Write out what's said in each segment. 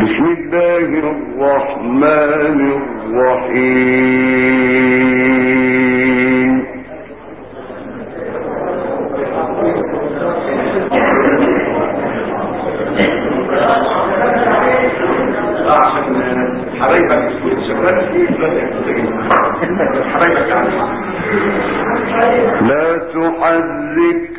بسم الله الرحمن الرحيم. حبايبك لا تحرك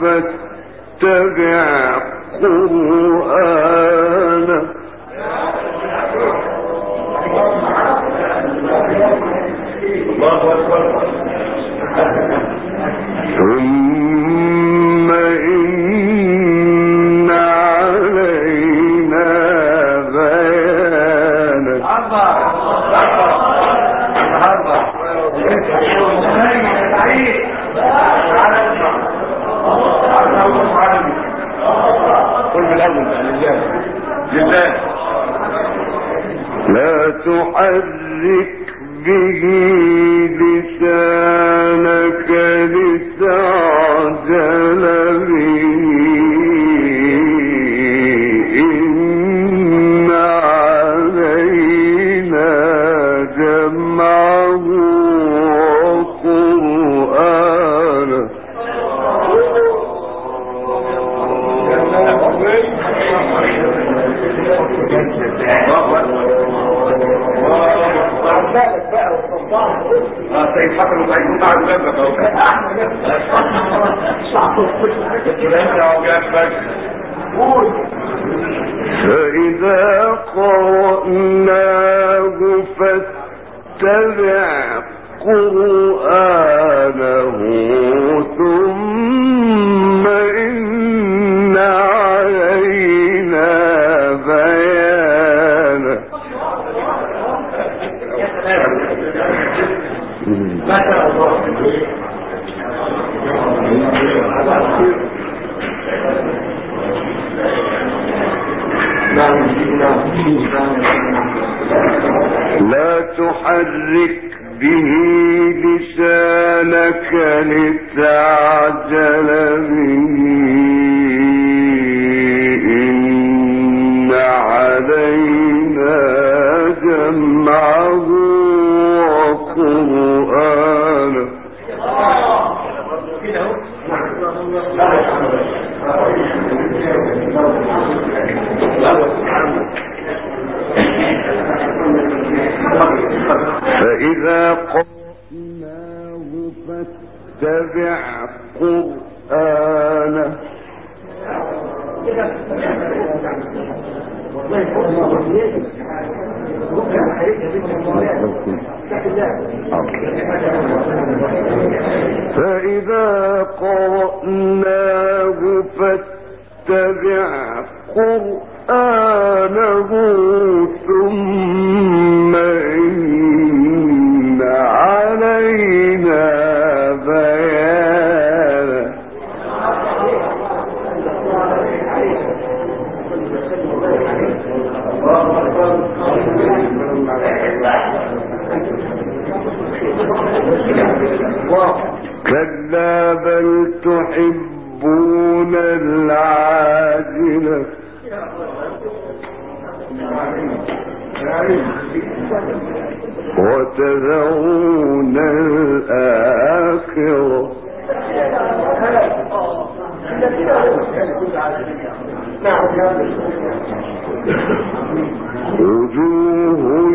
فاتبع قرآنه گی صحیح سيد حسن وسيد قاعد جنبك فإذا قرأناه فاتبع قرآن لا تحرك به لسانك لتعجل به إن علينا جمعه فإذا قرأناه فاتبع قرآنه ثم وتذرون الآخرة. وجوه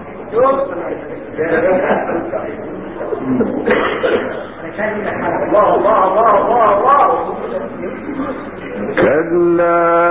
كلا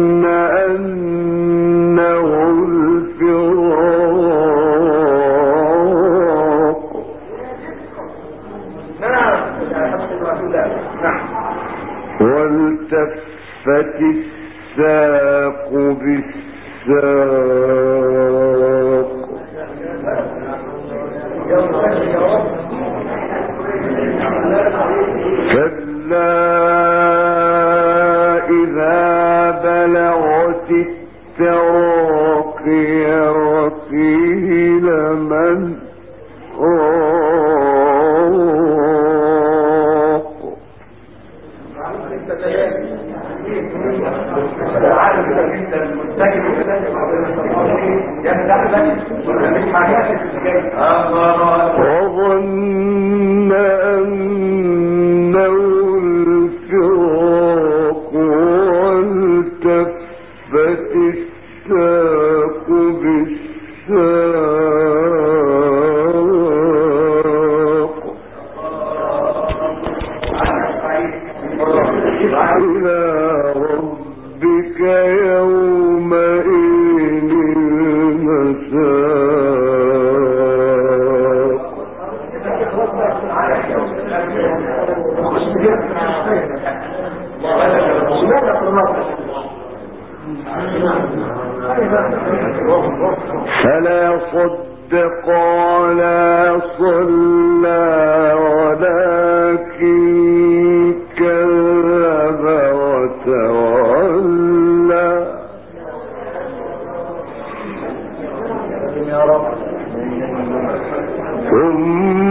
الساق بالساق. ہے۔ فلا صدق ولا صلى ولكن كذب وتولى. ثم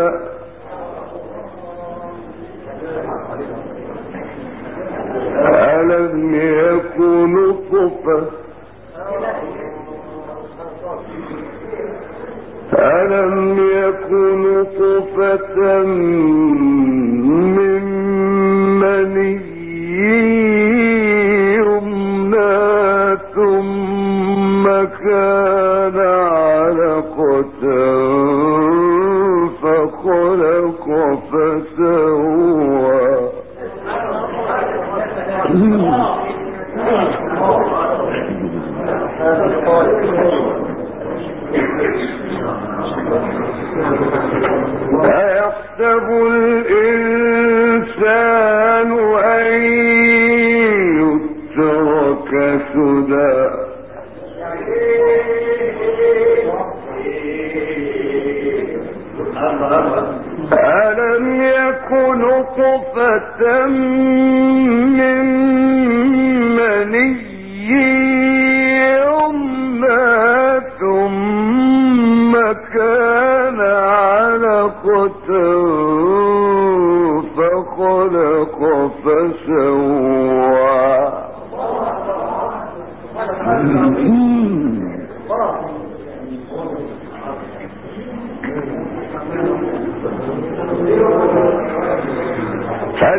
أيحسب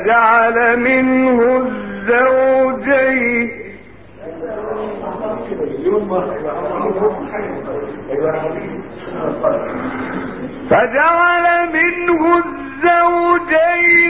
فجعل منه الزوجين. فجعل منه الزوجين.